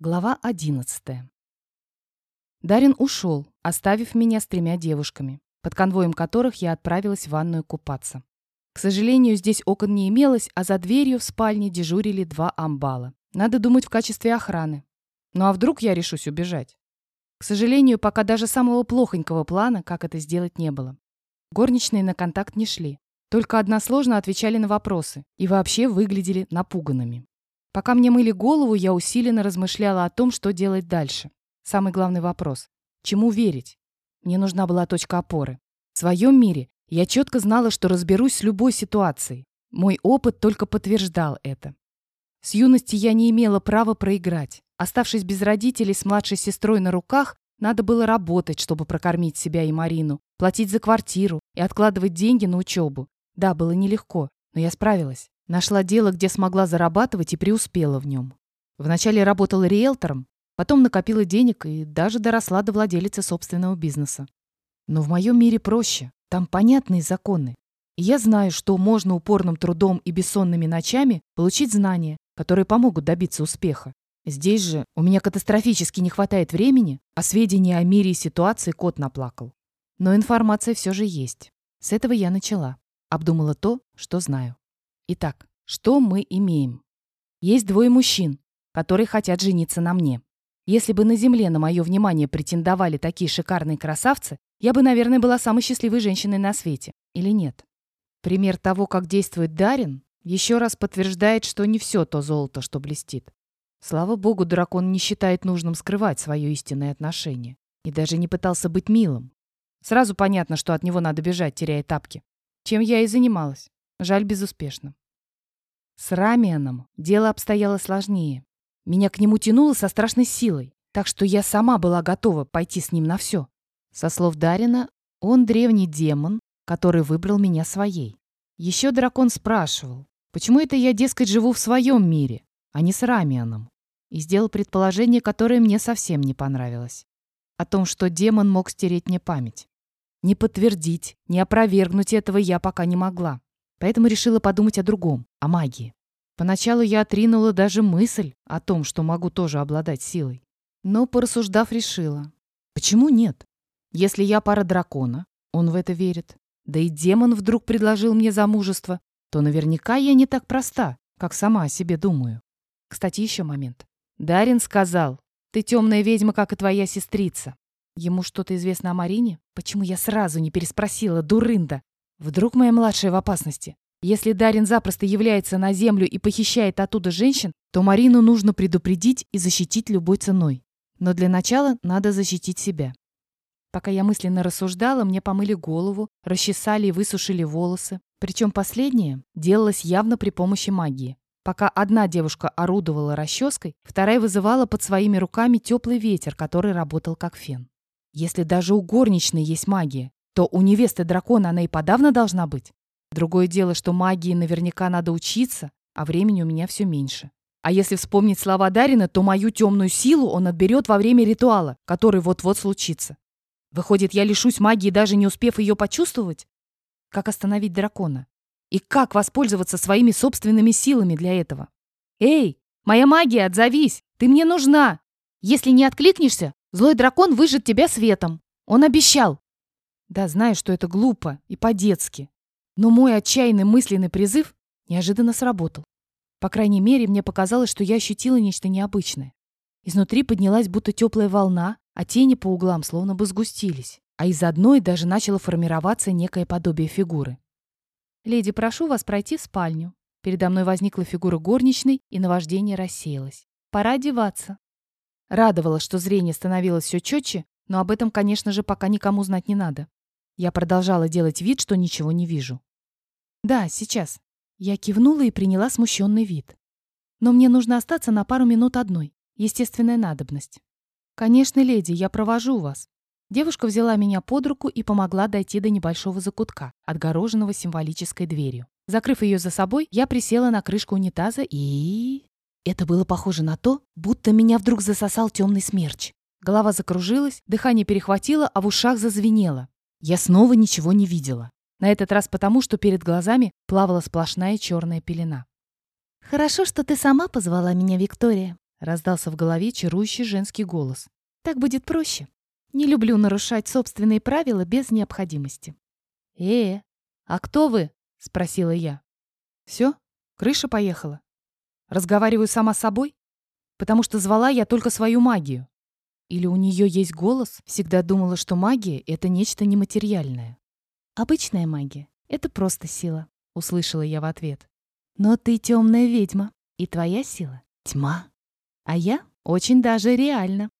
Глава 11. Дарин ушел, оставив меня с тремя девушками, под конвоем которых я отправилась в ванную купаться. К сожалению, здесь окон не имелось, а за дверью в спальне дежурили два амбала. Надо думать в качестве охраны. Ну а вдруг я решусь убежать? К сожалению, пока даже самого плохонького плана, как это сделать, не было. Горничные на контакт не шли. Только односложно отвечали на вопросы и вообще выглядели напуганными. Пока мне мыли голову, я усиленно размышляла о том, что делать дальше. Самый главный вопрос – чему верить? Мне нужна была точка опоры. В своем мире я четко знала, что разберусь с любой ситуацией. Мой опыт только подтверждал это. С юности я не имела права проиграть. Оставшись без родителей с младшей сестрой на руках, надо было работать, чтобы прокормить себя и Марину, платить за квартиру и откладывать деньги на учебу. Да, было нелегко, но я справилась. Нашла дело, где смогла зарабатывать и преуспела в нем. Вначале работала риэлтором, потом накопила денег и даже доросла до владелицы собственного бизнеса. Но в моем мире проще. Там понятные законы. И я знаю, что можно упорным трудом и бессонными ночами получить знания, которые помогут добиться успеха. Здесь же у меня катастрофически не хватает времени, а сведения о мире и ситуации кот наплакал. Но информация все же есть. С этого я начала. Обдумала то, что знаю. Итак, что мы имеем? Есть двое мужчин, которые хотят жениться на мне. Если бы на Земле на мое внимание претендовали такие шикарные красавцы, я бы, наверное, была самой счастливой женщиной на свете. Или нет? Пример того, как действует Дарин, еще раз подтверждает, что не все то золото, что блестит. Слава богу, дракон не считает нужным скрывать свое истинное отношение. И даже не пытался быть милым. Сразу понятно, что от него надо бежать, теряя тапки. Чем я и занималась. Жаль, безуспешно. С Рамианом дело обстояло сложнее. Меня к нему тянуло со страшной силой, так что я сама была готова пойти с ним на все. Со слов Дарина, он древний демон, который выбрал меня своей. Еще дракон спрашивал, почему это я, дескать, живу в своем мире, а не с Рамианом, и сделал предположение, которое мне совсем не понравилось. О том, что демон мог стереть мне память. Не подтвердить, не опровергнуть этого я пока не могла. Поэтому решила подумать о другом, о магии. Поначалу я отринула даже мысль о том, что могу тоже обладать силой. Но, порассуждав, решила. Почему нет? Если я пара дракона, он в это верит. Да и демон вдруг предложил мне замужество, то наверняка я не так проста, как сама о себе думаю. Кстати, еще момент. Дарин сказал, ты темная ведьма, как и твоя сестрица. Ему что-то известно о Марине? Почему я сразу не переспросила, дурында? Вдруг моя младшая в опасности? Если Дарин запросто является на землю и похищает оттуда женщин, то Марину нужно предупредить и защитить любой ценой. Но для начала надо защитить себя. Пока я мысленно рассуждала, мне помыли голову, расчесали и высушили волосы. Причем последнее делалось явно при помощи магии. Пока одна девушка орудовала расческой, вторая вызывала под своими руками теплый ветер, который работал как фен. Если даже у горничной есть магия, то у невесты дракона она и подавно должна быть. Другое дело, что магии наверняка надо учиться, а времени у меня все меньше. А если вспомнить слова Дарина, то мою темную силу он отберет во время ритуала, который вот-вот случится. Выходит, я лишусь магии, даже не успев ее почувствовать? Как остановить дракона? И как воспользоваться своими собственными силами для этого? Эй, моя магия, отзовись! Ты мне нужна! Если не откликнешься, злой дракон выжжет тебя светом. Он обещал. Да, знаю, что это глупо и по-детски. Но мой отчаянный мысленный призыв неожиданно сработал. По крайней мере, мне показалось, что я ощутила нечто необычное. Изнутри поднялась будто теплая волна, а тени по углам словно бы сгустились, а из одной даже начало формироваться некое подобие фигуры. «Леди, прошу вас пройти в спальню». Передо мной возникла фигура горничной, и наваждение рассеялось. «Пора одеваться». Радовало, что зрение становилось все четче, но об этом, конечно же, пока никому знать не надо. Я продолжала делать вид, что ничего не вижу. «Да, сейчас». Я кивнула и приняла смущенный вид. «Но мне нужно остаться на пару минут одной. Естественная надобность». «Конечно, леди, я провожу вас». Девушка взяла меня под руку и помогла дойти до небольшого закутка, отгороженного символической дверью. Закрыв ее за собой, я присела на крышку унитаза и... Это было похоже на то, будто меня вдруг засосал темный смерч. Голова закружилась, дыхание перехватило, а в ушах зазвенело. Я снова ничего не видела. На этот раз потому, что перед глазами плавала сплошная черная пелена. «Хорошо, что ты сама позвала меня, Виктория», Раздался в голове чарующий женский голос. «Так будет проще. Не люблю нарушать собственные правила без необходимости». «Э, а кто вы?» — спросила я. «Все, крыша поехала. Разговариваю сама с собой, потому что звала я только свою магию. Или у нее есть голос? Всегда думала, что магия — это нечто нематериальное. Обычная магия — это просто сила, услышала я в ответ. Но ты темная ведьма, и твоя сила — тьма. А я очень даже реально.